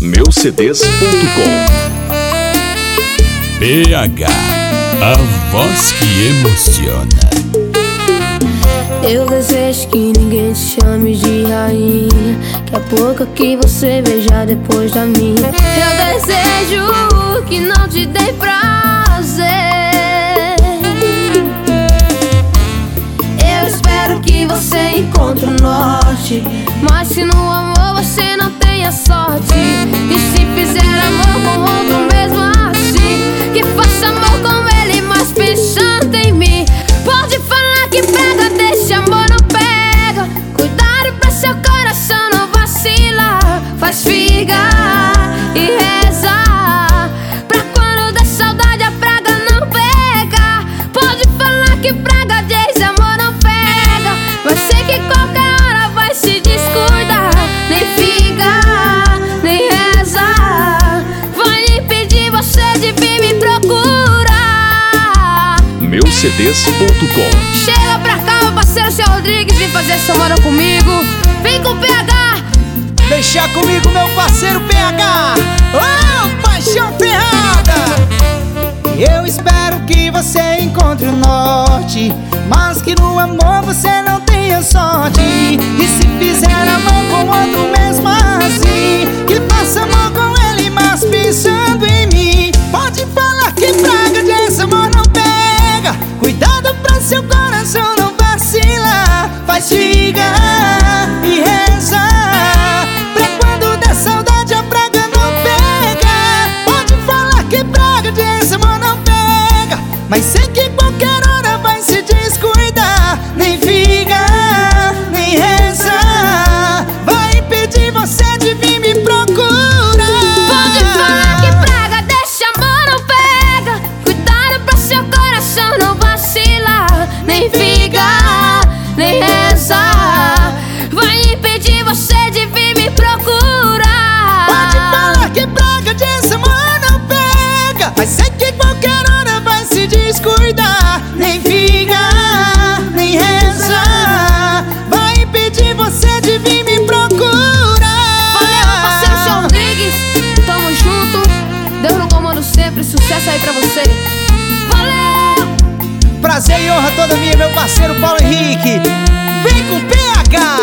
meucds.com PH, a voz que emociona. Eu desejo que ninguém te chame de rainha. Que a pouco que você veja depois da minha. Eu desejo que não te dê prazer. Eu espero que você encontre o norte. Mas se no amor você não tenha sorte coração não vacilar Faz figa e reza. Pra quando der saudade a praga não pega. Pode falar que praga diz amor não pega. Sei meucds.com Chega pra cá, meu parceiro seu Rodrigues, vem fazer essa moral comigo. Vem com o PH, Deixa comigo, meu parceiro PH. Oh, paixão ferrada! Eu espero que você encontre o norte, mas que no amor você não tenha sorte. E se fizer amor com outro mesmo Mas Sucesso aí pra você. Valeu! Prazer e honra toda minha, meu parceiro Paulo Henrique Vem com PH